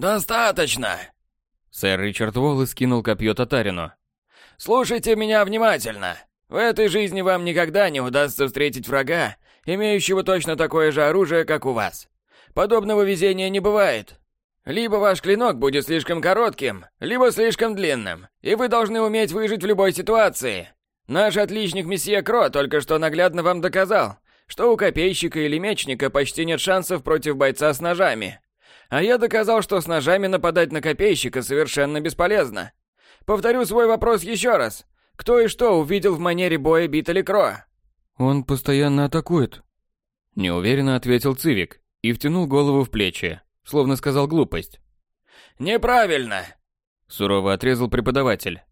«Достаточно!» Сэр Ричард Уоллес кинул копье татарину. «Слушайте меня внимательно. В этой жизни вам никогда не удастся встретить врага, имеющего точно такое же оружие, как у вас. Подобного везения не бывает. Либо ваш клинок будет слишком коротким, либо слишком длинным, и вы должны уметь выжить в любой ситуации. Наш отличник месье Кро только что наглядно вам доказал, что у копейщика или мечника почти нет шансов против бойца с ножами. А я доказал, что с ножами нападать на копейщика совершенно бесполезно. Повторю свой вопрос еще раз. Кто и что увидел в манере боя Биттели Кро? Он постоянно атакует. Неуверенно ответил Цивик и втянул голову в плечи, словно сказал глупость. Неправильно, сурово отрезал преподаватель.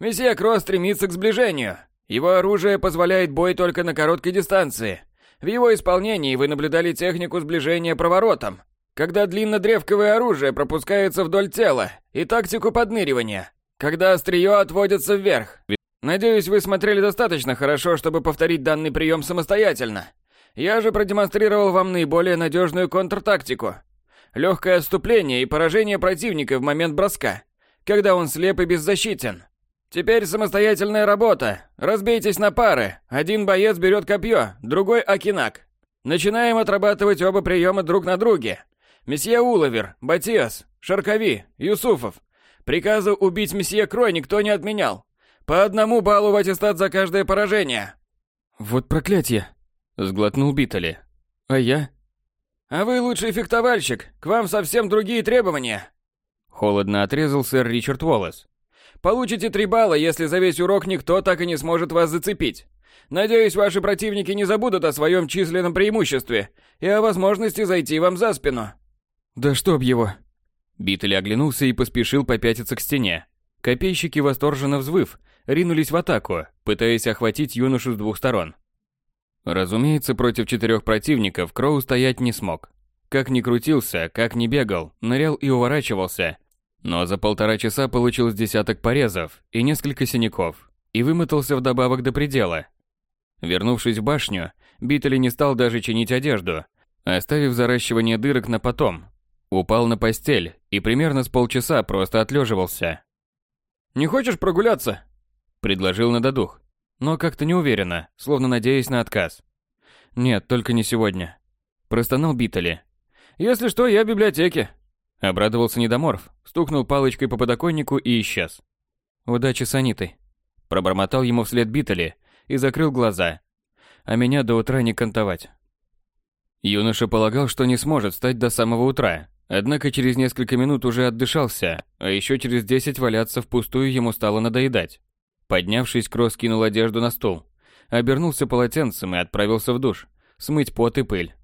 Месье Кро стремится к сближению. Его оружие позволяет бой только на короткой дистанции. В его исполнении вы наблюдали технику сближения проворотом, когда длиннодревковое оружие пропускается вдоль тела, и тактику подныривания, когда острие отводится вверх. Надеюсь, вы смотрели достаточно хорошо, чтобы повторить данный прием самостоятельно. Я же продемонстрировал вам наиболее надежную контртактику. Легкое отступление и поражение противника в момент броска, когда он слеп и беззащитен. Теперь самостоятельная работа. Разбейтесь на пары. Один боец берет копье, другой акинак. Начинаем отрабатывать оба приема друг на друге. Месье Уловер, Батиас, Шаркови, Юсуфов. Приказа убить месье Крой никто не отменял. По одному баллу в аттестат за каждое поражение. Вот проклятие, сглотнул Битали. А я? А вы лучший фехтовальщик. К вам совсем другие требования. Холодно отрезал сэр Ричард Уоллес. Получите три балла, если за весь урок никто так и не сможет вас зацепить. Надеюсь, ваши противники не забудут о своем численном преимуществе и о возможности зайти вам за спину. Да чтоб его. Биттель оглянулся и поспешил попятиться к стене. Копейщики, восторженно взвыв, ринулись в атаку, пытаясь охватить юношу с двух сторон. Разумеется, против четырех противников Кроу стоять не смог. Как ни крутился, как ни бегал, нырял и уворачивался, но за полтора часа получил с десяток порезов и несколько синяков, и вымотался вдобавок до предела. Вернувшись в башню, Биттель не стал даже чинить одежду, оставив заращивание дырок на потом. Упал на постель и примерно с полчаса просто отлеживался. «Не хочешь прогуляться?» – предложил на додух, но как-то неуверенно, словно надеясь на отказ. «Нет, только не сегодня», – простонал Биттели. «Если что, я в библиотеке», Обрадовался недоморф, стукнул палочкой по подоконнику и исчез. «Удачи с Анитой!» Пробормотал ему вслед Битали и закрыл глаза. А меня до утра не кантовать. Юноша полагал, что не сможет встать до самого утра, однако через несколько минут уже отдышался, а еще через десять валяться впустую ему стало надоедать. Поднявшись, Кросс кинул одежду на стул, обернулся полотенцем и отправился в душ, смыть пот и пыль.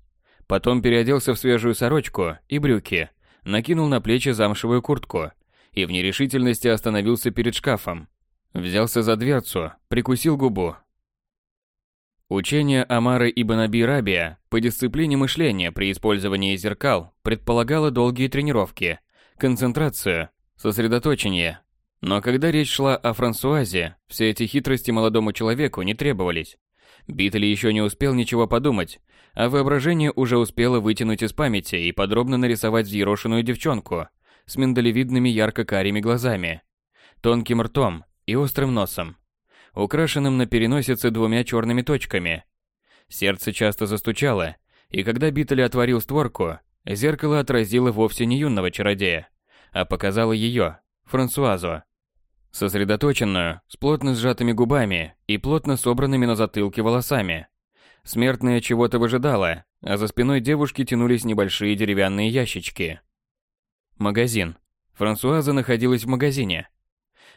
Потом переоделся в свежую сорочку и брюки, накинул на плечи замшевую куртку и в нерешительности остановился перед шкафом. Взялся за дверцу, прикусил губу. Учение Амары ибн Аби Рабия по дисциплине мышления при использовании зеркал предполагало долгие тренировки, концентрацию, сосредоточение. Но когда речь шла о Франсуазе, все эти хитрости молодому человеку не требовались. Битли еще не успел ничего подумать, а воображение уже успело вытянуть из памяти и подробно нарисовать взъерошенную девчонку с миндалевидными ярко-карими глазами, тонким ртом и острым носом, украшенным на переносице двумя черными точками. Сердце часто застучало, и когда Биттель отворил створку, зеркало отразило вовсе не юного чародея, а показало ее, Франсуазу. Сосредоточенную, с плотно сжатыми губами и плотно собранными на затылке волосами. Смертная чего-то выжидала, а за спиной девушки тянулись небольшие деревянные ящички. Магазин. Франсуаза находилась в магазине.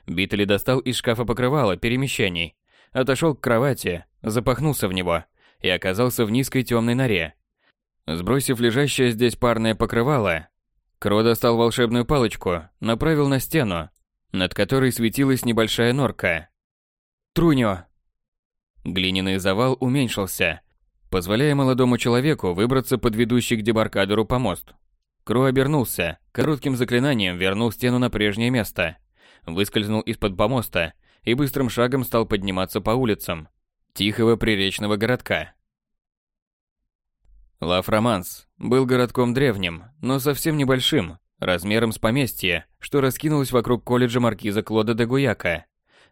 Битли достал из шкафа покрывало перемещений, отошел к кровати, запахнулся в него и оказался в низкой темной норе. Сбросив лежащее здесь парное покрывало, Кро достал волшебную палочку, направил на стену, над которой светилась небольшая норка. Труньо, Глиняный завал уменьшился, позволяя молодому человеку выбраться под ведущий к дебаркадеру помост. Кру обернулся, коротким заклинанием вернул стену на прежнее место, выскользнул из-под помоста и быстрым шагом стал подниматься по улицам тихого приречного городка. Ла Фроманс был городком древним, но совсем небольшим, размером с поместье, что раскинулось вокруг колледжа маркиза Клода де Гуяка.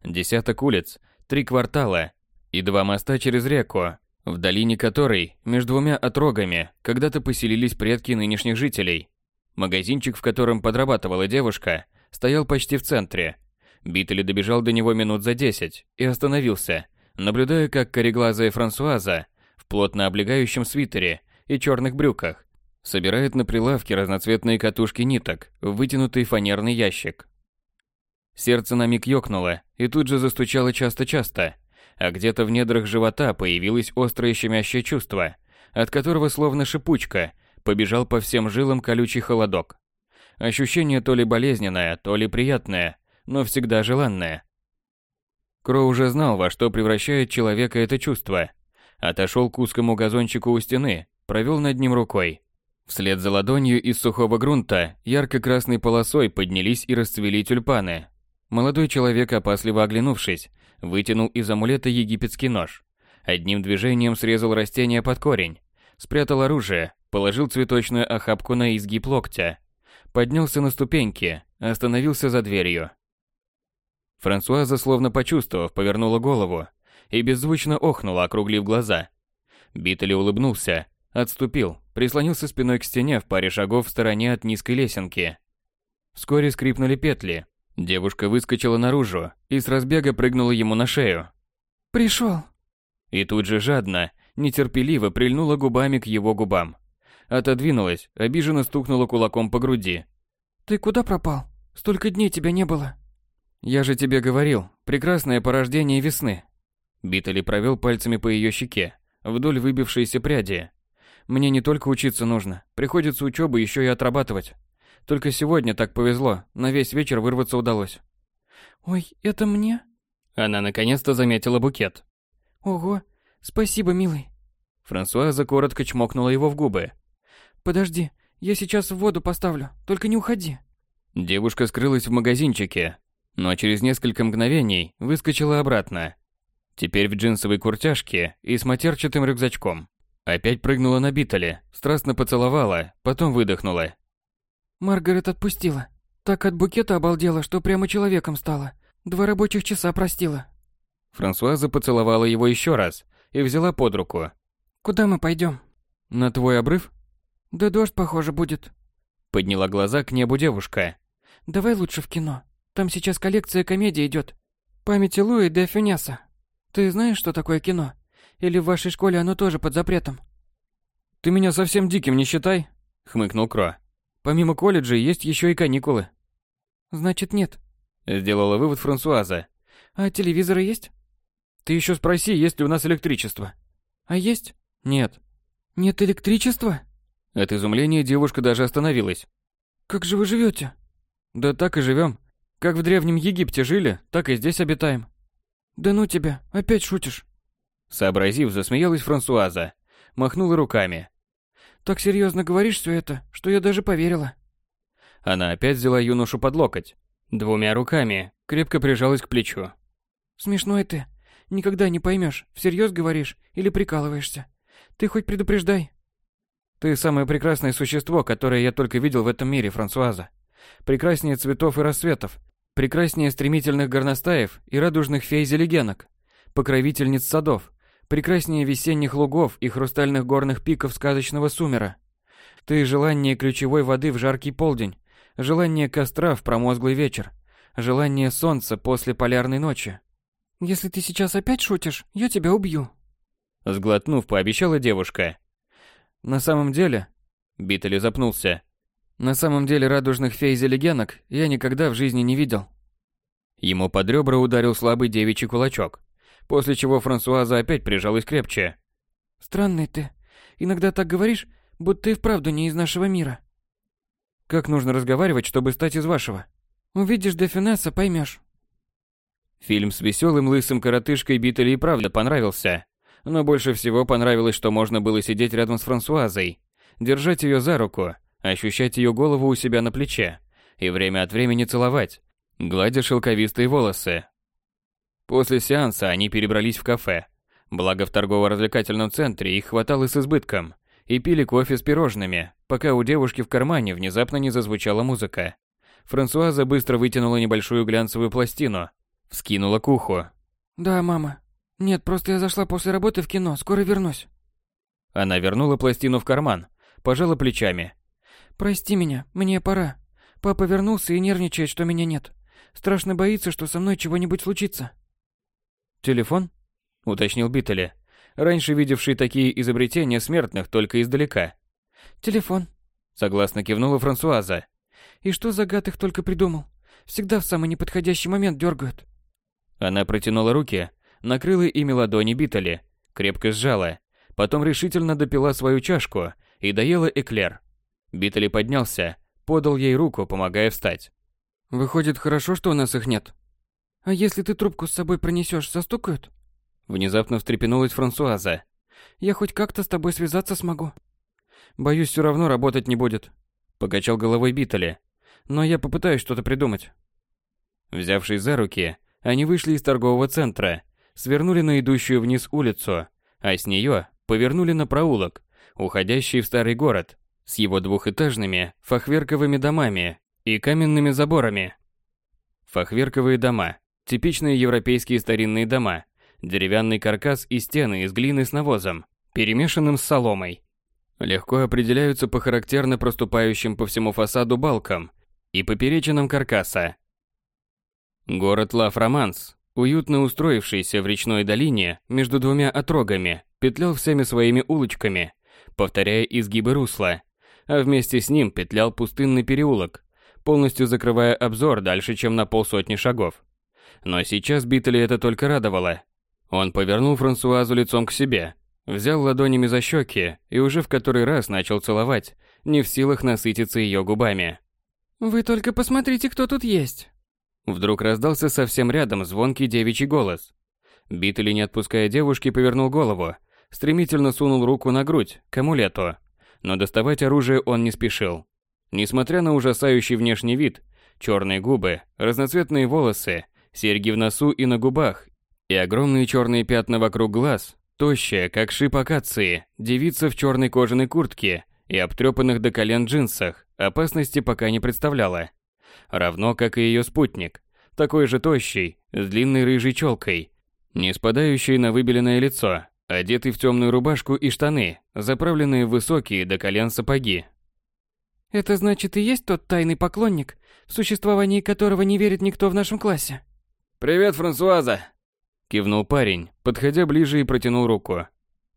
Десяток улиц, три квартала и два моста через реку, в долине которой, между двумя отрогами, когда-то поселились предки нынешних жителей. Магазинчик, в котором подрабатывала девушка, стоял почти в центре. Биттель добежал до него минут за десять и остановился, наблюдая, как кореглазая Франсуаза в плотно облегающем свитере и черных брюках собирает на прилавке разноцветные катушки ниток в вытянутый фанерный ящик. Сердце на миг ёкнуло и тут же застучало часто-часто, а где-то в недрах живота появилось острое щемящее чувство, от которого словно шипучка побежал по всем жилам колючий холодок. Ощущение то ли болезненное, то ли приятное, но всегда желанное. Кро уже знал, во что превращает человека это чувство. Отошел к узкому газончику у стены, провел над ним рукой. Вслед за ладонью из сухого грунта ярко-красной полосой поднялись и расцвели тюльпаны. Молодой человек, опасливо оглянувшись, вытянул из амулета египетский нож. Одним движением срезал растение под корень, спрятал оружие, положил цветочную охапку на изгиб локтя, поднялся на ступеньки, остановился за дверью. Франсуаза, словно почувствовав, повернула голову и беззвучно охнула, округлив глаза. Биттель улыбнулся, отступил, прислонился спиной к стене в паре шагов в стороне от низкой лесенки. Вскоре скрипнули петли. Девушка выскочила наружу и с разбега прыгнула ему на шею. «Пришел!» И тут же жадно, нетерпеливо прильнула губами к его губам. Отодвинулась, обиженно стукнула кулаком по груди. «Ты куда пропал? Столько дней тебя не было!» «Я же тебе говорил, прекрасное порождение весны». Биттели провел пальцами по ее щеке, вдоль выбившейся пряди. «Мне не только учиться нужно, приходится учебу еще и отрабатывать. Только сегодня так повезло, на весь вечер вырваться удалось». «Ой, это мне?» Она наконец-то заметила букет. «Ого, спасибо, милый». Франсуаза коротко чмокнула его в губы. «Подожди, я сейчас в воду поставлю, только не уходи». Девушка скрылась в магазинчике, но через несколько мгновений выскочила обратно. Теперь в джинсовой куртяжке и с матерчатым рюкзачком. Опять прыгнула на Биттеле, страстно поцеловала, потом выдохнула. Маргарет отпустила. Так от букета обалдела, что прямо человеком стала. Два рабочих часа простила. Франсуаза поцеловала его еще раз и взяла под руку. Куда мы пойдем? На твой обрыв? Да дождь, похоже, будет. Подняла глаза к небу девушка. Давай лучше в кино. Там сейчас коллекция комедий идет. Памяти Луи де Фюняса. Ты знаешь, что такое кино? Или в вашей школе оно тоже под запретом? Ты меня совсем диким не считай, хмыкнул Кро. Помимо колледжа есть еще и каникулы. Значит, нет. Сделала вывод Франсуаза. А телевизоры есть? Ты еще спроси, есть ли у нас электричество. А есть? Нет. Нет электричества? От изумления девушка даже остановилась. Как же вы живете? Да так и живем. Как в Древнем Египте жили, так и здесь обитаем. Да ну тебя, опять шутишь. Сообразив, засмеялась Франсуаза. Махнула руками. Так серьезно говоришь все это, что я даже поверила. Она опять взяла юношу под локоть. Двумя руками крепко прижалась к плечу. Смешной ты. Никогда не поймешь, всерьез говоришь или прикалываешься. Ты хоть предупреждай. Ты самое прекрасное существо, которое я только видел в этом мире, Франсуаза прекраснее цветов и рассветов, прекраснее стремительных горностаев и радужных фей-зелегенок, покровительниц садов, прекраснее весенних лугов и хрустальных горных пиков сказочного сумера. Ты желание ключевой воды в жаркий полдень, желание костра в промозглый вечер, желание солнца после полярной ночи. Если ты сейчас опять шутишь, я тебя убью. Сглотнув, пообещала девушка. На самом деле... Биттель запнулся. На самом деле радужных фей-зелегенок я никогда в жизни не видел. Ему под ребра ударил слабый девичий кулачок, после чего Франсуаза опять прижалась крепче. «Странный ты. Иногда так говоришь, будто и вправду не из нашего мира». «Как нужно разговаривать, чтобы стать из вашего?» «Увидишь де Финесса, поймешь». Фильм с веселым лысым коротышкой Биттеле и правда понравился. Но больше всего понравилось, что можно было сидеть рядом с Франсуазой, держать ее за руку, ощущать ее голову у себя на плече и время от времени целовать, гладя шелковистые волосы. После сеанса они перебрались в кафе. Благо в торгово-развлекательном центре их хватало с избытком, и пили кофе с пирожными, пока у девушки в кармане внезапно не зазвучала музыка. Франсуаза быстро вытянула небольшую глянцевую пластину, вскинула к уху. «Да, мама. Нет, просто я зашла после работы в кино, скоро вернусь». Она вернула пластину в карман, пожала плечами. «Прости меня, мне пора. Папа вернулся и нервничает, что меня нет. Страшно боится, что со мной чего-нибудь случится». «Телефон?» – уточнил Биттели, раньше видевший такие изобретения смертных только издалека. «Телефон», – согласно кивнула Франсуаза. «И что за гад их только придумал? Всегда в самый неподходящий момент дергают». Она протянула руки, накрыла ими ладони Биттели, крепко сжала, потом решительно допила свою чашку и доела эклер. Биттели поднялся, подал ей руку, помогая встать. «Выходит, хорошо, что у нас их нет. А если ты трубку с собой пронесешь, застукают?» Внезапно встрепенулась Франсуаза. «Я хоть как-то с тобой связаться смогу». «Боюсь, все равно работать не будет», — покачал головой Биттели. «Но я попытаюсь что-то придумать». Взявшись за руки, они вышли из торгового центра, свернули на идущую вниз улицу, а с нее повернули на проулок, уходящий в старый город, с его двухэтажными фахверковыми домами и каменными заборами. Фахверковые дома – типичные европейские старинные дома, деревянный каркас и стены из глины с навозом, перемешанным с соломой. Легко определяются по характерно проступающим по всему фасаду балкам и поперечинам каркаса. Город Ла-Фроманс, уютно устроившийся в речной долине между двумя отрогами, петлял всеми своими улочками, повторяя изгибы русла, а вместе с ним петлял пустынный переулок, полностью закрывая обзор дальше, чем на полсотни шагов. Но сейчас Биттели это только радовало. Он повернул Франсуазу лицом к себе, взял ладонями за щеки и уже в который раз начал целовать, не в силах насытиться ее губами. «Вы только посмотрите, кто тут есть!» Вдруг раздался совсем рядом звонкий девичий голос. Биттели, не отпуская девушки, повернул голову, стремительно сунул руку на грудь, к амулету. Но доставать оружие он не спешил. Несмотря на ужасающий внешний вид, черные губы, разноцветные волосы, серьги в носу и на губах и огромные черные пятна вокруг глаз, тощая, как шип акации, девица в черной кожаной куртке и обтрепанных до колен джинсах опасности пока не представляла. Равно как и ее спутник, такой же тощий, с длинной рыжей челкой, не спадающий на выбеленное лицо, одетый в темную рубашку и штаны, заправленные в высокие до колен сапоги. «Это значит и есть тот тайный поклонник, в существовании которого не верит никто в нашем классе?» «Привет, Франсуаза!» Кивнул парень, подходя ближе и протянул руку.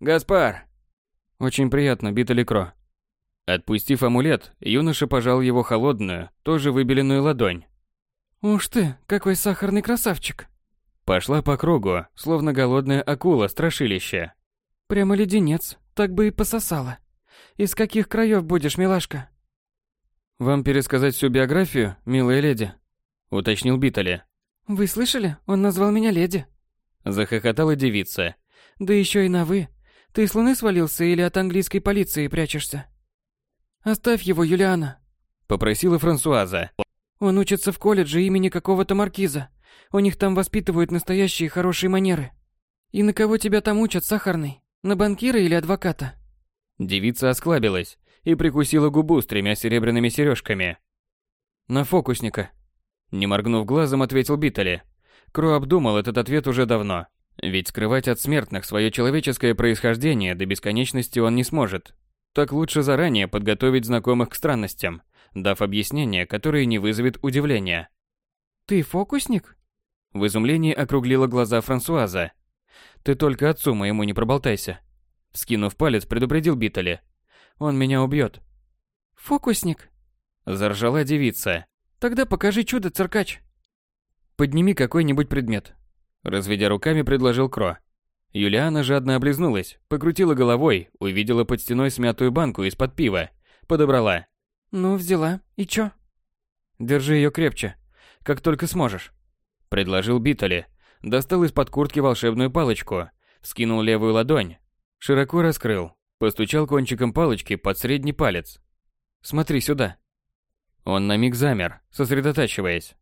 «Гаспар!» «Очень приятно, Биталикро». Отпустив амулет, юноша пожал его холодную, тоже выбеленную ладонь. «Уж ты, какой сахарный красавчик!» Пошла по кругу, словно голодная акула страшилище. «Прямо леденец, так бы и пососала. Из каких краев будешь, милашка?» «Вам пересказать всю биографию, милая леди?» — уточнил Битали. «Вы слышали? Он назвал меня леди». Захохотала девица. «Да еще и на «вы». Ты с луны свалился или от английской полиции прячешься?» «Оставь его, Юлиана», — попросила Франсуаза. «Он учится в колледже имени какого-то маркиза. У них там воспитывают настоящие хорошие манеры. И на кого тебя там учат, сахарный? На банкира или адвоката?» Девица осклабилась и прикусила губу с тремя серебряными сережками. «На фокусника», — не моргнув глазом, ответил Биттели. Кро обдумал этот ответ уже давно. Ведь скрывать от смертных свое человеческое происхождение до бесконечности он не сможет. Так лучше заранее подготовить знакомых к странностям, дав объяснение, которое не вызовет удивления. «Ты фокусник?» В изумлении округлила глаза Франсуаза. «Ты только отцу моему не проболтайся». Скинув палец, предупредил Биттели. «Он меня убьет». «Фокусник?» Заржала девица. «Тогда покажи чудо, циркач». «Подними какой-нибудь предмет», — разведя руками, предложил Кро. Юлиана жадно облизнулась, покрутила головой, увидела под стеной смятую банку из-под пива, подобрала. «Ну, взяла. И чё?» «Держи ее крепче, как только сможешь», — предложил Битали. Достал из-под куртки волшебную палочку, скинул левую ладонь, широко раскрыл, постучал кончиком палочки под средний палец. «Смотри сюда». Он на миг замер, сосредотачиваясь.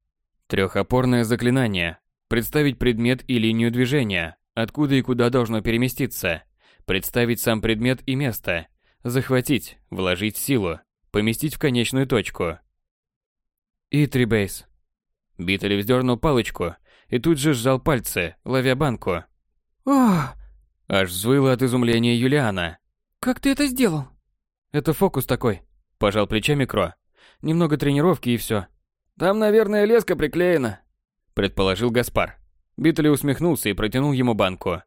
Трехопорное заклинание. Представить предмет и линию движения, откуда и куда должно переместиться. Представить сам предмет и место. Захватить, вложить силу, поместить в конечную точку. И три бейс. Биттель вздернул палочку и тут же сжал пальцы, ловя банку. О, Аж взвыла от изумления Юлиана. как ты это сделал? Это фокус такой. Пожал плечами Кро. Немного тренировки и все. Там, наверное, леска приклеена. Предположил Гаспар. Биттель усмехнулся и протянул ему банку.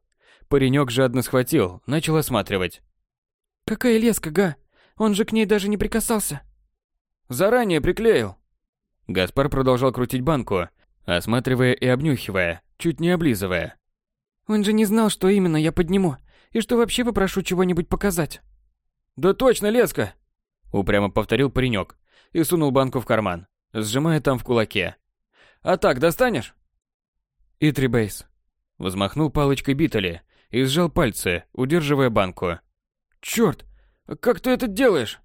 Паренек жадно схватил, начал осматривать. Какая леска, Га? Он же к ней даже не прикасался. Заранее приклеил. Гаспар продолжал крутить банку, осматривая и обнюхивая, чуть не облизывая. Он же не знал, что именно я подниму, и что вообще попрошу чего-нибудь показать. Да точно, леска. Упрямо повторил паренек и сунул банку в карман, сжимая там в кулаке. А так достанешь? И три бейс. Взмахнул палочкой Биттели и сжал пальцы, удерживая банку. Черт, как ты это делаешь?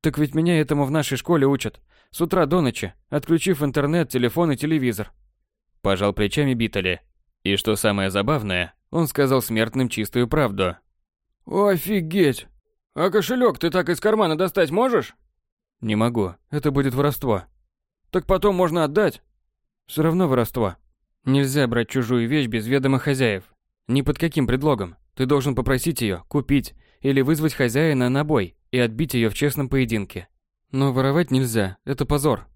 Так ведь меня этому в нашей школе учат. С утра до ночи, отключив интернет, телефон и телевизор. Пожал плечами Биттели. И что самое забавное, он сказал смертным чистую правду. Офигеть. А кошелек ты так из кармана достать можешь? Не могу, это будет воровство. Так потом можно отдать. Все равно воровство. Нельзя брать чужую вещь без ведома хозяев. Ни под каким предлогом. Ты должен попросить ее, купить или вызвать хозяина на бой и отбить ее в честном поединке. Но воровать нельзя, это позор.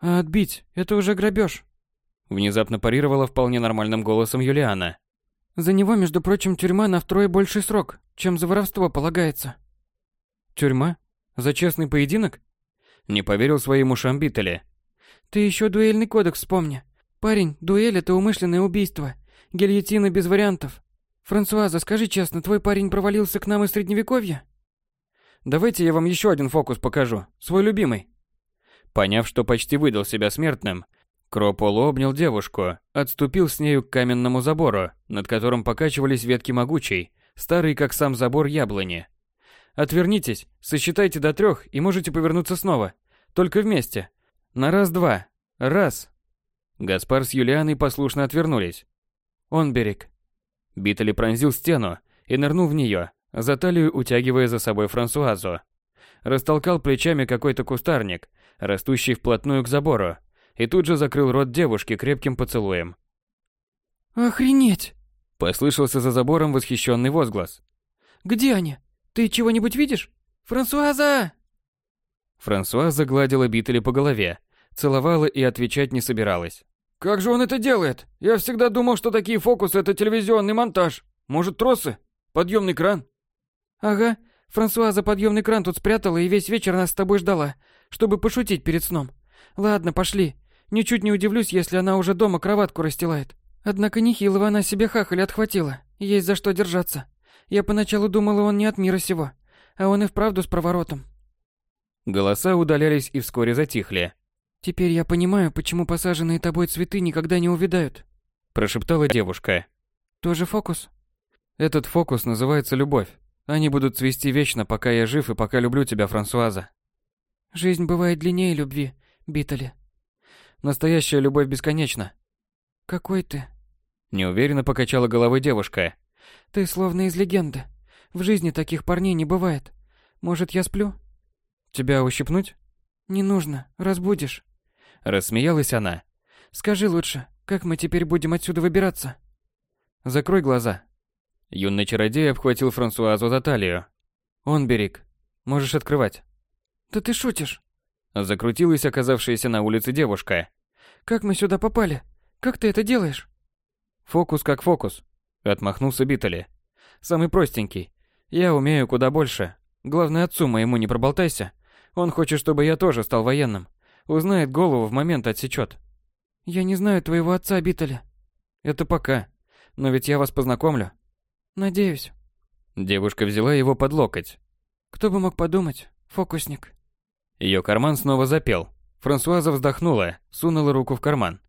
А отбить – это уже грабеж. Внезапно парировала вполне нормальным голосом Юлиана. За него, между прочим, тюрьма на втрое больший срок, чем за воровство полагается. Тюрьма? За честный поединок? Не поверил своим ушам Биттели. Ты еще дуэльный кодекс вспомни. Парень, дуэль – это умышленное убийство. Гильотина без вариантов. Франсуаза, скажи честно, твой парень провалился к нам из средневековья? Давайте я вам еще один фокус покажу, свой любимый. Поняв, что почти выдал себя смертным, Кро полуобнял девушку, отступил с нею к каменному забору, над которым покачивались ветки могучей, старый как сам забор яблони. Отвернитесь, сосчитайте до трех и можете повернуться снова. Только вместе. На раз-два. Раз. Гаспар с Юлианой послушно отвернулись. Он берег. Биттели пронзил стену и нырнул в нее, за талию утягивая за собой Франсуазу. Растолкал плечами какой-то кустарник, растущий вплотную к забору, и тут же закрыл рот девушки крепким поцелуем. Охренеть! Послышался за забором восхищенный возглас. Где они? Ты чего-нибудь видишь? Франсуаза! Франсуаза гладила Биттели по голове, целовала и отвечать не собиралась. Как же он это делает? Я всегда думал, что такие фокусы это телевизионный монтаж. Может, тросы? Подъемный кран? Ага, Франсуаза подъемный кран тут спрятала и весь вечер нас с тобой ждала, чтобы пошутить перед сном. Ладно, пошли. Ничуть не удивлюсь, если она уже дома кроватку расстилает. Однако нехилого она себе хахаль отхватила. Есть за что держаться. Я поначалу думала, он не от мира сего. А он и вправду с проворотом. Голоса удалялись и вскоре затихли. Теперь я понимаю, почему посаженные тобой цветы никогда не увядают. Прошептала девушка. Тоже фокус? Этот фокус называется любовь. Они будут цвести вечно, пока я жив и пока люблю тебя, Франсуаза. Жизнь бывает длиннее любви, Биттели. Настоящая любовь бесконечна. Какой ты? Неуверенно покачала головой девушка. Ты словно из легенды. В жизни таких парней не бывает. Может, я сплю? Тебя ущипнуть? Не нужно, разбудишь. Рассмеялась она. Скажи лучше, как мы теперь будем отсюда выбираться? Закрой глаза. Юный чародей обхватил Франсуазу за талию. Он берег. Можешь открывать. Да ты шутишь. Закрутилась оказавшаяся на улице девушка. Как мы сюда попали? Как ты это делаешь? Фокус как фокус. Отмахнулся Биттели. Самый простенький. Я умею куда больше. Главное, отцу моему не проболтайся. Он хочет, чтобы я тоже стал военным. Узнает голову, в момент отсечет. Я не знаю твоего отца, Биттели. Это пока. Но ведь я вас познакомлю. Надеюсь. Девушка взяла его под локоть. Кто бы мог подумать, фокусник. Ее карман снова запел. Франсуаза вздохнула, сунула руку в карман.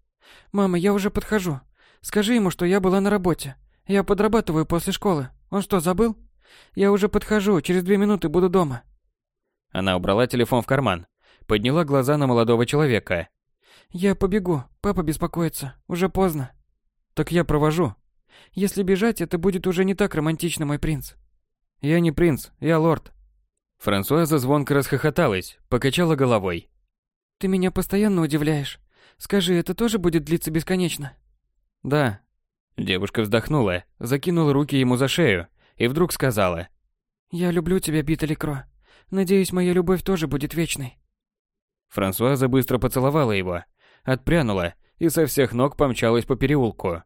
Мама, я уже подхожу. Скажи ему, что я была на работе. Я подрабатываю после школы. Он что, забыл? Я уже подхожу, через две минуты буду дома. Она убрала телефон в карман, подняла глаза на молодого человека. Я побегу, папа беспокоится, уже поздно. Так я провожу. Если бежать, это будет уже не так романтично, мой принц. Я не принц, я лорд. Франсуаза звонко расхохоталась, покачала головой. Ты меня постоянно удивляешь. Скажи, это тоже будет длиться бесконечно? Да. Девушка вздохнула, закинула руки ему за шею и вдруг сказала. Я люблю тебя, Битали Кро. Надеюсь, моя любовь тоже будет вечной. Франсуаза быстро поцеловала его, отпрянула и со всех ног помчалась по переулку.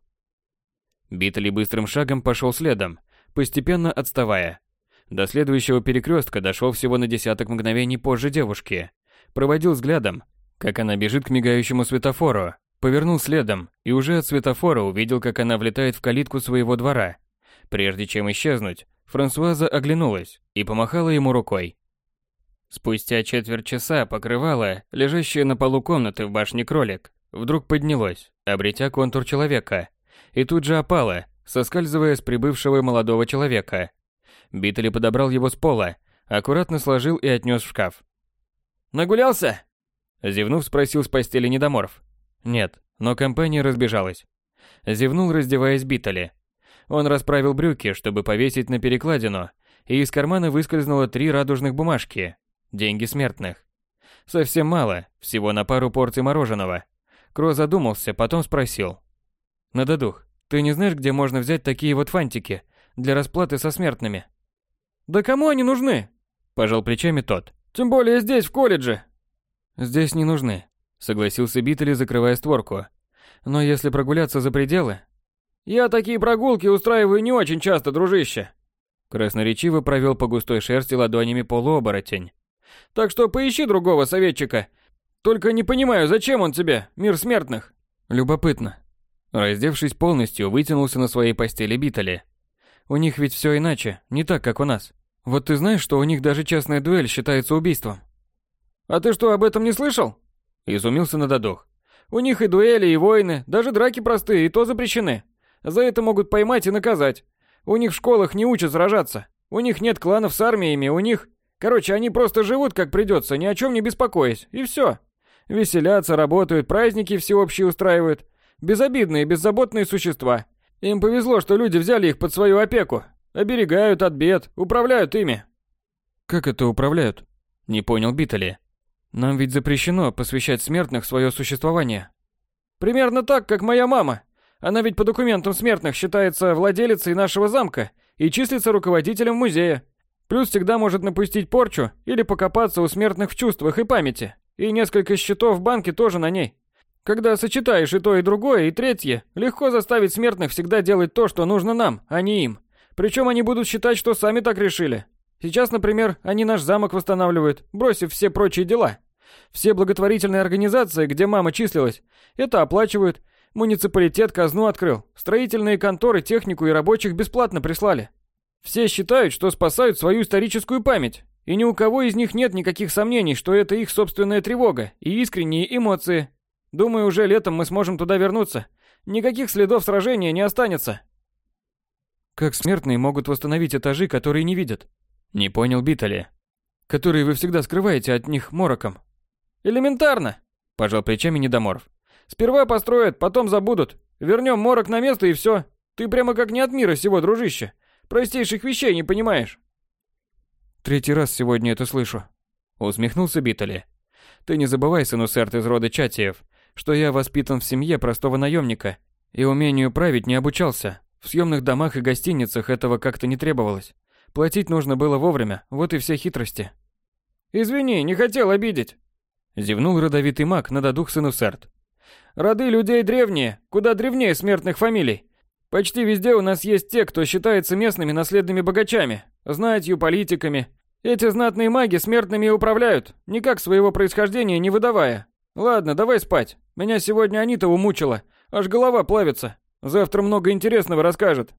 Битли быстрым шагом пошел следом, постепенно отставая. До следующего перекрестка дошел всего на десяток мгновений позже девушки. Проводил взглядом, как она бежит к мигающему светофору, повернул следом и уже от светофора увидел, как она влетает в калитку своего двора. Прежде чем исчезнуть, Франсуаза оглянулась и помахала ему рукой. Спустя четверть часа покрывало, лежащее на полу комнаты в башне кролик, вдруг поднялось, обретя контур человека, и тут же опало, соскальзывая с прибывшего молодого человека. Битли подобрал его с пола, аккуратно сложил и отнес в шкаф. «Нагулялся?» Зевнув, спросил с постели недоморф. Нет, но компания разбежалась. Зевнул, раздеваясь Битали. Он расправил брюки, чтобы повесить на перекладину, и из кармана выскользнуло три радужных бумажки, Деньги смертных. Совсем мало, всего на пару порций мороженого. Кро задумался, потом спросил. «Нададух, ты не знаешь, где можно взять такие вот фантики для расплаты со смертными?» «Да кому они нужны?» Пожал плечами тот. «Тем более здесь, в колледже». «Здесь не нужны», согласился Биттели, закрывая створку. «Но если прогуляться за пределы...» «Я такие прогулки устраиваю не очень часто, дружище». Красноречиво провел по густой шерсти ладонями полуоборотень. Так что поищи другого советчика. Только не понимаю, зачем он тебе, мир смертных? Любопытно. Раздевшись полностью, вытянулся на своей постели Битали. У них ведь все иначе, не так, как у нас. Вот ты знаешь, что у них даже частная дуэль считается убийством? А ты что, об этом не слышал? Изумился Нададох. У них и дуэли, и войны, даже драки простые, и то запрещены. За это могут поймать и наказать. У них в школах не учат сражаться. У них нет кланов с армиями, у них... Короче, они просто живут как придется, ни о чем не беспокоясь, и все. Веселятся, работают, праздники всеобщие устраивают. Безобидные, беззаботные существа. Им повезло, что люди взяли их под свою опеку. Оберегают от бед, управляют ими. Как это управляют? Не понял Битали. Нам ведь запрещено посвящать смертных свое существование. Примерно так, как моя мама. Она ведь по документам смертных считается владелицей нашего замка и числится руководителем музея. Плюс всегда может напустить порчу или покопаться у смертных в чувствах и памяти. И несколько счетов в банке тоже на ней. Когда сочетаешь и то, и другое, и третье, легко заставить смертных всегда делать то, что нужно нам, а не им. Причем они будут считать, что сами так решили. Сейчас, например, они наш замок восстанавливают, бросив все прочие дела. Все благотворительные организации, где мама числилась, это оплачивают. Муниципалитет казну открыл. Строительные конторы технику и рабочих бесплатно прислали. Все считают, что спасают свою историческую память, и ни у кого из них нет никаких сомнений, что это их собственная тревога и искренние эмоции. Думаю, уже летом мы сможем туда вернуться. Никаких следов сражения не останется. Как смертные могут восстановить этажи, которые не видят? Не понял Битали. Которые вы всегда скрываете от них мороком. Элементарно, пожал плечами Недоморф. Сперва построят, потом забудут. Вернем морок на место и все. Ты прямо как не от мира сего, дружище. Простейших вещей не понимаешь. Третий раз сегодня это слышу. Усмехнулся Битали. Ты не забывай, сынусерт из рода Чатиев, что я воспитан в семье простого наемника и умению править не обучался. В съемных домах и гостиницах этого как-то не требовалось. Платить нужно было вовремя, вот и все хитрости. Извини, не хотел обидеть. Зевнул родовитый маг на додух сынусерт. Роды людей древние, куда древнее смертных фамилий. Почти везде у нас есть те, кто считается местными наследными богачами, знатью, политиками. Эти знатные маги смертными управляют, никак своего происхождения не выдавая. Ладно, давай спать. Меня сегодня Анита умучила, аж голова плавится. Завтра много интересного расскажет.